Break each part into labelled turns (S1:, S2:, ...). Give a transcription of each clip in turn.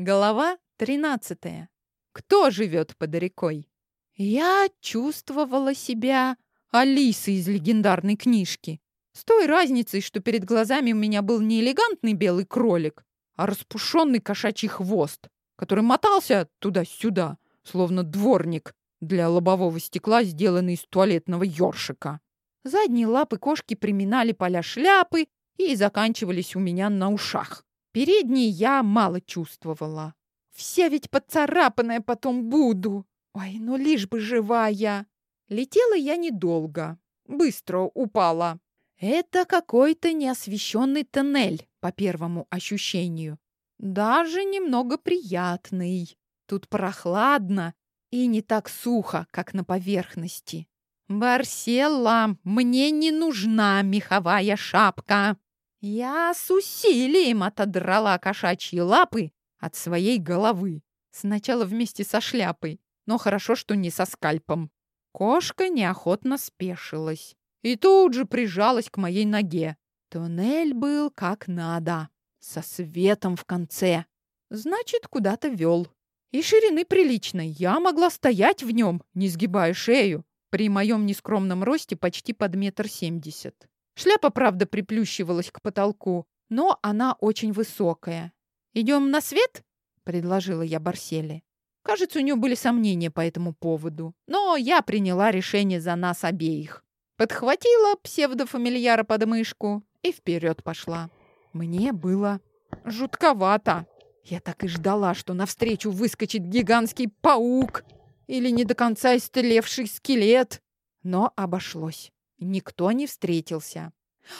S1: Глава 13. Кто живет под рекой? Я чувствовала себя Алисой из легендарной книжки. С той разницей, что перед глазами у меня был не элегантный белый кролик, а распушенный кошачий хвост, который мотался туда-сюда, словно дворник для лобового стекла, сделанный из туалетного ёршика. Задние лапы кошки приминали поля шляпы и заканчивались у меня на ушах. Передние я мало чувствовала. Вся ведь поцарапанная потом буду. Ой, ну лишь бы живая. Летела я недолго. Быстро упала. Это какой-то неосвещенный тоннель, по первому ощущению. Даже немного приятный. Тут прохладно и не так сухо, как на поверхности. «Барселла, мне не нужна меховая шапка!» Я с усилием отодрала кошачьи лапы от своей головы. Сначала вместе со шляпой, но хорошо, что не со скальпом. Кошка неохотно спешилась и тут же прижалась к моей ноге. Туннель был как надо, со светом в конце. Значит, куда-то вел. И ширины приличной. Я могла стоять в нем, не сгибая шею, при моем нескромном росте почти под метр семьдесят. Шляпа, правда, приплющивалась к потолку, но она очень высокая. «Идем на свет?» — предложила я Барселе. Кажется, у нее были сомнения по этому поводу, но я приняла решение за нас обеих. Подхватила псевдофамильяра под мышку и вперед пошла. Мне было жутковато. Я так и ждала, что навстречу выскочит гигантский паук или не до конца истлевший скелет. Но обошлось. Никто не встретился.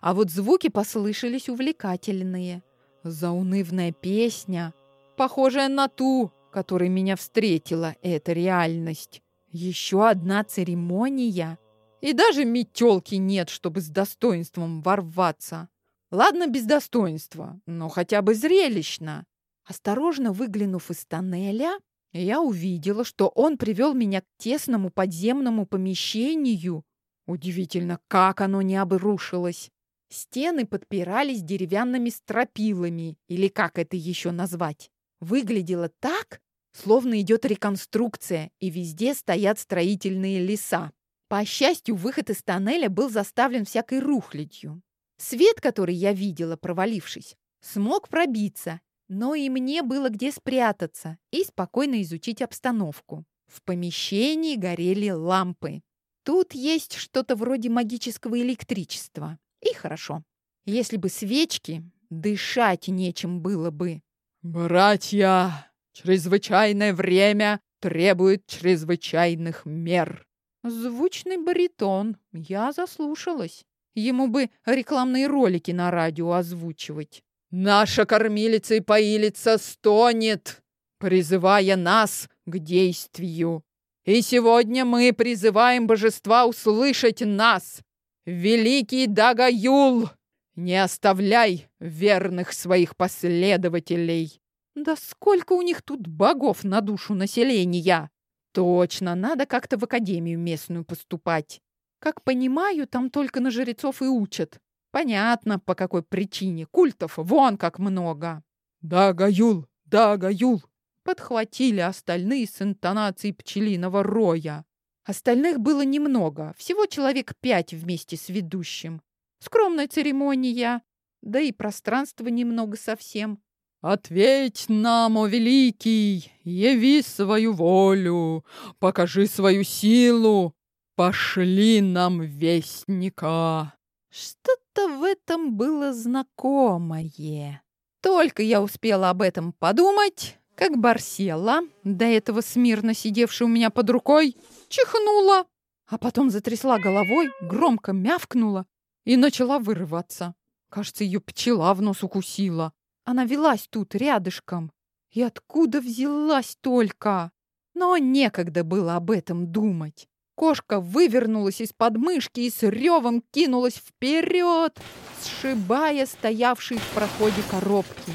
S1: А вот звуки послышались увлекательные. Заунывная песня, похожая на ту, которой меня встретила эта реальность. Еще одна церемония. И даже метелки нет, чтобы с достоинством ворваться. Ладно, без достоинства, но хотя бы зрелищно. Осторожно выглянув из тоннеля, я увидела, что он привел меня к тесному подземному помещению. Удивительно, как оно не обрушилось. Стены подпирались деревянными стропилами, или как это еще назвать. Выглядело так, словно идет реконструкция, и везде стоят строительные леса. По счастью, выход из тоннеля был заставлен всякой рухлядью. Свет, который я видела, провалившись, смог пробиться, но и мне было где спрятаться и спокойно изучить обстановку. В помещении горели лампы. Тут есть что-то вроде магического электричества. И хорошо. Если бы свечки, дышать нечем было бы. «Братья, чрезвычайное время требует чрезвычайных мер». Звучный баритон. Я заслушалась. Ему бы рекламные ролики на радио озвучивать. «Наша кормилица и поилица стонет, призывая нас к действию. И сегодня мы призываем божества услышать нас. Великий Дагаюл, не оставляй верных своих последователей. Да сколько у них тут богов на душу населения! Точно, надо как-то в академию местную поступать. Как понимаю, там только на жрецов и учат. Понятно, по какой причине. Культов вон как много. Да, Гаюл, да, Гаюл. Подхватили остальные с интонацией пчелиного роя. Остальных было немного, всего человек пять вместе с ведущим. Скромная церемония, да и пространства немного совсем. «Ответь нам, о великий, яви свою волю, покажи свою силу, пошли нам вестника!» Что-то в этом было знакомое. Только я успела об этом подумать, как Барсела, до этого смирно сидевшая у меня под рукой, чихнула, а потом затрясла головой, громко мявкнула и начала вырываться. Кажется, ее пчела в нос укусила. Она велась тут, рядышком. И откуда взялась только? Но некогда было об этом думать. Кошка вывернулась из подмышки и с ревом кинулась вперед, сшибая стоявшие в проходе коробки.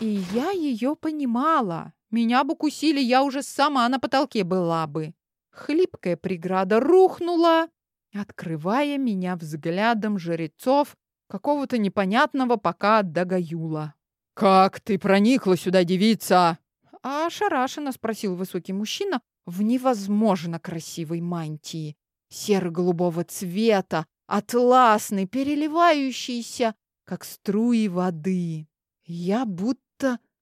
S1: И я ее понимала. Меня бы кусили, я уже сама на потолке была бы. Хлипкая преграда рухнула, открывая меня взглядом жрецов какого-то непонятного пока Дагаюла. «Как ты проникла сюда, девица? А ошарашенно спросил высокий мужчина в невозможно красивой мантии. Серо-голубого цвета, атласный, переливающийся, как струи воды. Я будто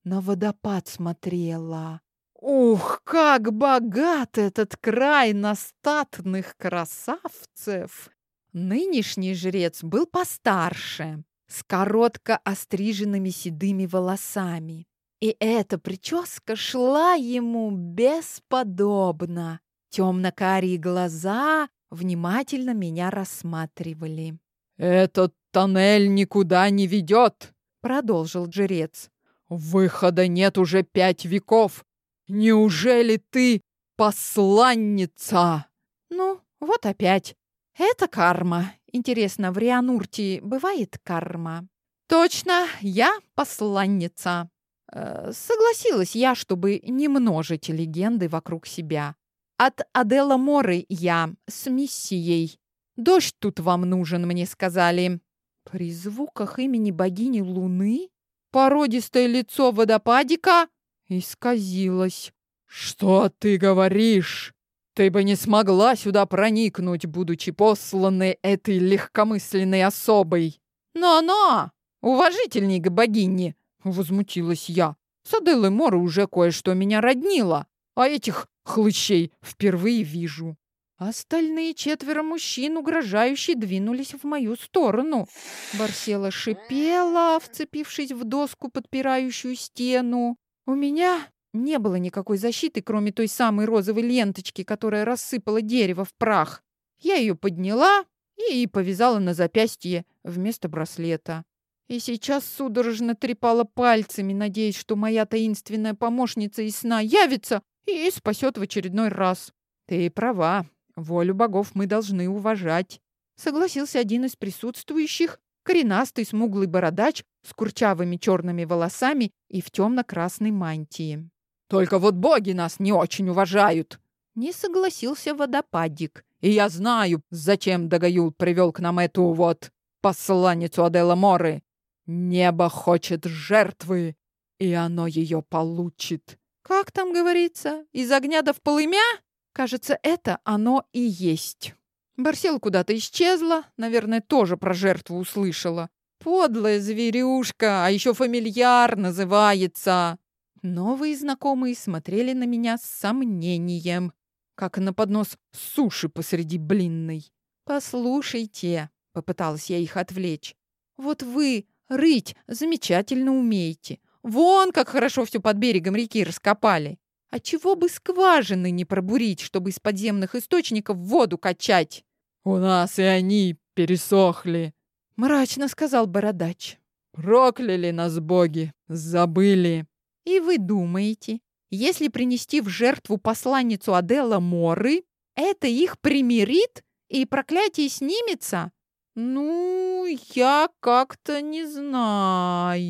S1: на водопад смотрела. Ух, как богат этот край на статных красавцев! Нынешний жрец был постарше, с коротко остриженными седыми волосами. И эта прическа шла ему бесподобно. Темно-карие глаза внимательно меня рассматривали.
S2: «Этот тоннель никуда не ведет», —
S1: продолжил жрец.
S2: «Выхода нет уже пять веков. Неужели ты посланница?»
S1: «Ну, вот опять. Это карма. Интересно, в Рианурте бывает карма?» «Точно, я посланница». Э, согласилась я, чтобы не множить легенды вокруг себя. От Адела Моры я с миссией. Дождь тут вам нужен, мне сказали. При звуках имени богини Луны породистое лицо водопадика исказилось.
S2: «Что ты говоришь? Ты бы не смогла сюда проникнуть, будучи посланной этой легкомысленной особой!»
S1: «Но-но! Уважительней к богине!» — возмутилась я. «С Аделлой Моры уже кое-что меня роднило, а этих хлыщей впервые вижу». Остальные четверо мужчин угрожающе двинулись в мою сторону. Барсела шипела, вцепившись в доску, подпирающую стену. У меня не было никакой защиты, кроме той самой розовой ленточки, которая рассыпала дерево в прах. Я ее подняла и повязала на запястье вместо браслета. И сейчас судорожно трепала пальцами, надеясь, что моя таинственная помощница из сна явится и спасет в очередной раз. Ты права, волю богов мы должны уважать. Согласился один из присутствующих, коренастый смуглый бородач с курчавыми черными волосами и в темно-красной мантии.
S2: «Только вот боги нас не очень уважают!»
S1: Не согласился водопадик.
S2: «И я знаю, зачем Дагаюл привел к нам эту вот посланницу Адела Моры. Небо хочет жертвы, и оно ее получит.
S1: Как там говорится, из огня до в полымя? Кажется, это оно и есть. Барсел куда-то исчезла, наверное, тоже про жертву услышала. Подлая зверюшка, а еще фамильяр называется. Новые знакомые смотрели на меня с сомнением, как на поднос суши посреди блинной. «Послушайте», — попыталась я их отвлечь, — «вот вы Рыть замечательно умеете. Вон, как хорошо все под берегом реки раскопали. А чего бы скважины не пробурить, чтобы из подземных источников воду качать?
S2: У нас и они пересохли,
S1: мрачно сказал бородач.
S2: Прокляли нас боги, забыли.
S1: И вы думаете, если принести в жертву посланницу Адела Моры, это их примирит и проклятие снимется? «Ну, я как-то не знаю».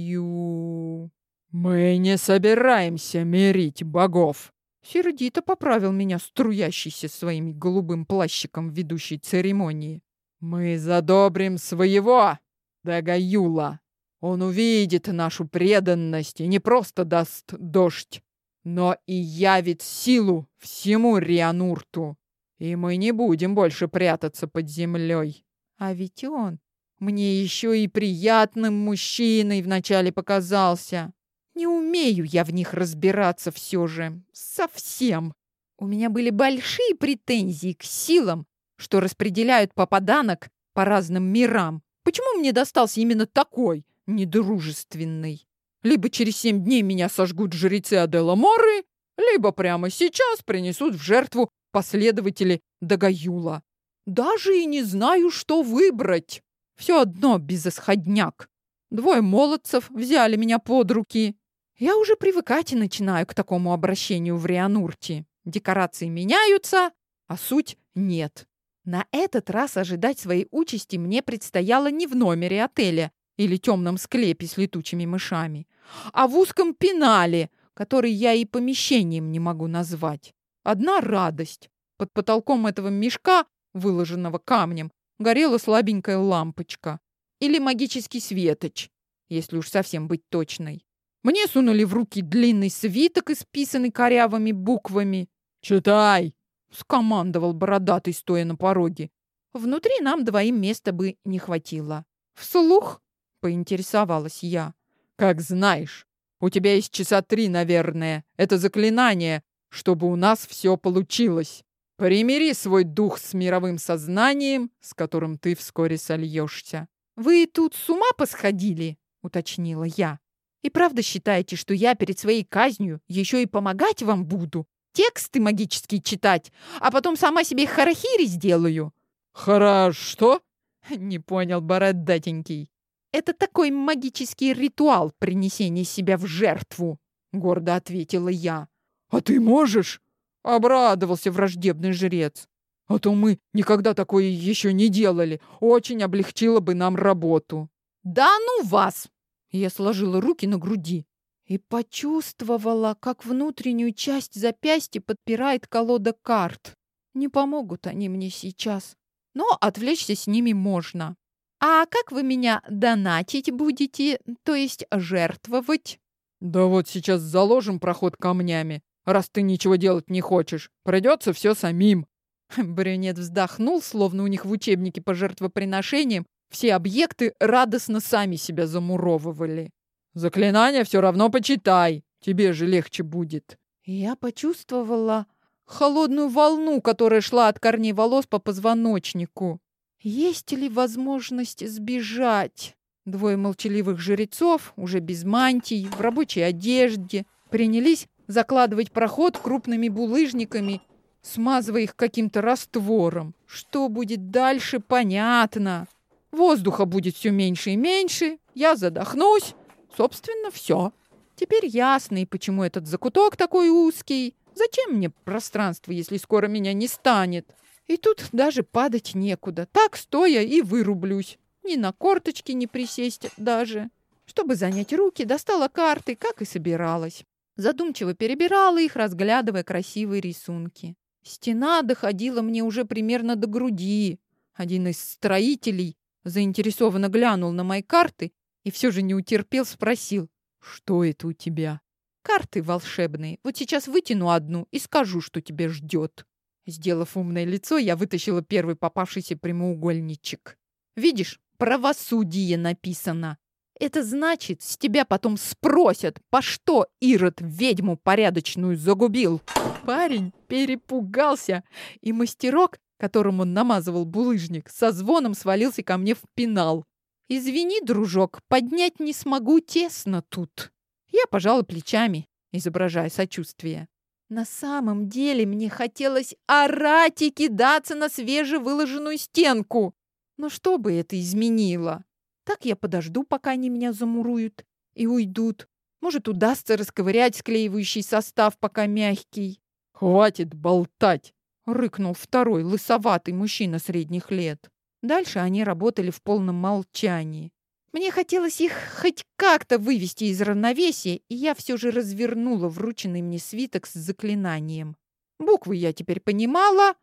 S2: «Мы не собираемся мирить богов»,
S1: Сердито поправил меня струящийся своим голубым плащиком ведущей церемонии.
S2: «Мы задобрим своего, Дагаюла. Он увидит нашу преданность и не просто даст дождь, но и явит силу всему Рианурту. И мы не будем больше прятаться под землей.
S1: А ведь он мне еще и приятным мужчиной вначале показался. Не умею я в них разбираться все же. Совсем. У меня были большие претензии к силам, что распределяют попаданок по разным мирам. Почему мне достался именно такой, недружественный? Либо через семь дней меня сожгут жрецы Адела Моры, либо прямо сейчас принесут в жертву последователи Дагаюла. Даже и не знаю, что выбрать. Все одно безысходняк. Двое молодцев взяли меня под руки. Я уже привыкать и начинаю к такому обращению в Рианурте. Декорации меняются, а суть нет. На этот раз ожидать своей участи мне предстояло не в номере отеля или темном склепе с летучими мышами, а в узком пенале, который я и помещением не могу назвать. Одна радость. Под потолком этого мешка выложенного камнем, горела слабенькая лампочка. Или магический светоч, если уж совсем быть точной. Мне сунули в руки длинный свиток, исписанный корявыми буквами.
S2: «Читай!»
S1: — скомандовал бородатый, стоя на пороге. Внутри нам двоим места бы не хватило. «Вслух?» — поинтересовалась я.
S2: «Как знаешь. У тебя есть часа три, наверное. Это заклинание, чтобы у нас все получилось. Примири свой дух с мировым сознанием, с которым ты вскоре сольешься».
S1: «Вы тут с ума посходили?» — уточнила я. И правда считаете, что я перед своей казнью еще и помогать вам буду? Тексты магические читать, а потом сама себе харахири сделаю?»
S2: «Хорошо?»
S1: Не понял бородатенький. «Это такой магический ритуал принесения себя в жертву», — гордо ответила я.
S2: «А ты можешь?» — обрадовался враждебный жрец. «А то мы никогда такое еще не делали. Очень облегчило бы нам работу».
S1: «Да ну вас!» Я сложила руки на груди и почувствовала, как внутреннюю часть запястья подпирает колода карт. Не помогут они мне сейчас, но отвлечься с ними можно. А как вы меня донатить будете, то есть жертвовать?
S2: Да вот сейчас заложим проход камнями, раз ты ничего делать не хочешь. Придется все самим.
S1: Брюнет вздохнул, словно у них в учебнике по жертвоприношениям все объекты радостно сами себя замуровывали.
S2: «Заклинание все равно почитай, тебе же легче будет».
S1: Я почувствовала холодную волну, которая шла от корней волос по позвоночнику. Есть ли возможность сбежать? Двое молчаливых жрецов, уже без мантий, в рабочей одежде, принялись закладывать проход крупными булыжниками, смазывая их каким-то раствором. Что будет дальше, понятно. Воздуха будет все меньше и меньше, я задохнусь. Собственно, все. Теперь ясно, и почему этот закуток такой узкий. Зачем мне пространство, если скоро меня не станет? И тут даже падать некуда. Так, стоя, и вырублюсь. Ни на корточки не присесть даже. Чтобы занять руки, достала карты, как и собиралась. Задумчиво перебирала их, разглядывая красивые рисунки. Стена доходила мне уже примерно до груди. Один из строителей Заинтересованно глянул на мои карты и все же не утерпел, спросил. «Что это у тебя?» «Карты волшебные. Вот сейчас вытяну одну и скажу, что тебя ждет». Сделав умное лицо, я вытащила первый попавшийся прямоугольничек. «Видишь, правосудие написано. Это значит, с тебя потом спросят, по что Ирод ведьму порядочную загубил». Парень перепугался, и мастерок которым он намазывал булыжник, со звоном свалился ко мне в пенал. «Извини, дружок, поднять не смогу, тесно тут». Я пожала плечами, изображая сочувствие. На самом деле мне хотелось орать и кидаться на свежевыложенную стенку. Но что бы это изменило? Так я подожду, пока они меня замуруют и уйдут. Может, удастся расковырять склеивающий состав, пока мягкий.
S2: «Хватит болтать!»
S1: — рыкнул второй, лысоватый мужчина средних лет. Дальше они работали в полном молчании. Мне хотелось их хоть как-то вывести из равновесия, и я все же развернула врученный мне свиток с заклинанием. Буквы я теперь понимала,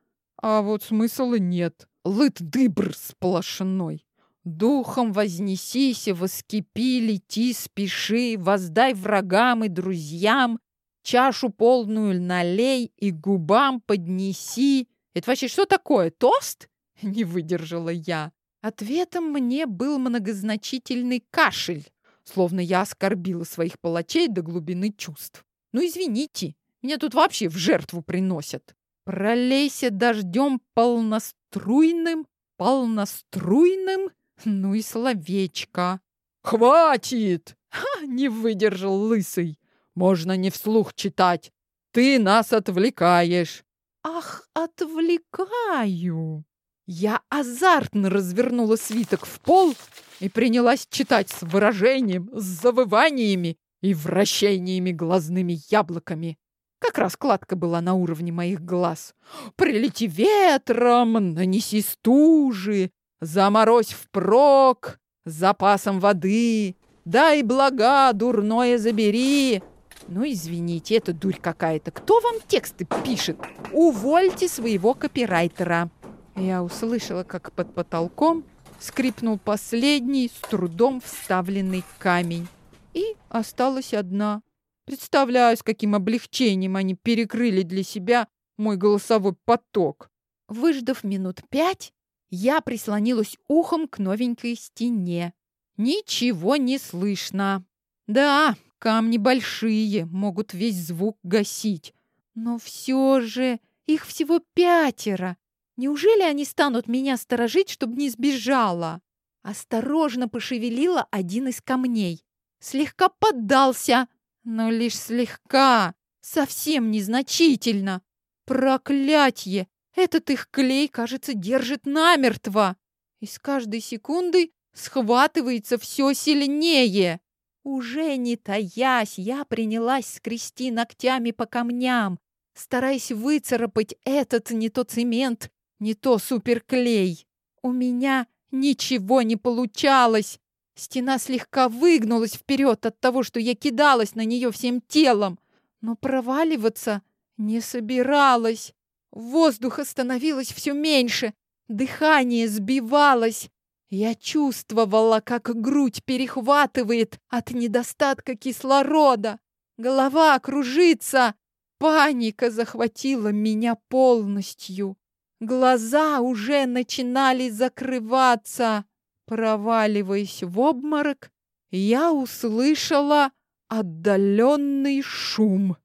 S1: а вот смысла нет. Лыт-дыбр сплошной. Духом вознесись, воскипи, лети, спеши, воздай врагам и друзьям, чашу полную налей и губам поднеси. Это вообще что такое, тост? Не выдержала я. Ответом мне был многозначительный кашель, словно я оскорбила своих палачей до глубины чувств. Ну, извините, меня тут вообще в жертву приносят. Пролейся дождем полноструйным, полноструйным, ну и словечко.
S2: «Хватит!»
S1: Не выдержал лысый.
S2: Можно не вслух читать. Ты нас отвлекаешь.
S1: Ах, отвлекаю. Я азартно развернула свиток в пол и принялась читать с выражением, с завываниями и вращениями глазными яблоками. Как раз кладка была на уровне моих глаз. «Прилети ветром, нанеси стужи, заморозь впрок, запасом воды, дай блага, дурное забери, ну, извините, это дурь какая-то. Кто вам тексты пишет? Увольте своего копирайтера. Я услышала, как под потолком скрипнул последний с трудом вставленный камень. и осталась одна. Представляю, с каким облегчением они перекрыли для себя мой голосовой поток. Выждав минут пять, я прислонилась ухом к новенькой стене. Ничего не слышно. Да, камни большие, могут весь звук гасить. Но все же их всего пятеро. Неужели они станут меня сторожить, чтобы не сбежала? Осторожно пошевелила один из камней. Слегка поддался, но лишь слегка, совсем незначительно. Проклятье! Этот их клей, кажется, держит намертво. И с каждой секундой схватывается все сильнее. Уже не таясь, я принялась скрести ногтями по камням, стараясь выцарапать этот не то цемент, не то суперклей. У меня ничего не получалось. Стена слегка выгнулась вперед от того, что я кидалась на нее всем телом, но проваливаться не собиралась. Воздуха становилось все меньше, дыхание сбивалось. Я чувствовала, как грудь перехватывает от недостатка кислорода. Голова кружится. Паника захватила меня полностью. Глаза уже начинали закрываться. Проваливаясь в обморок, я услышала отдаленный шум.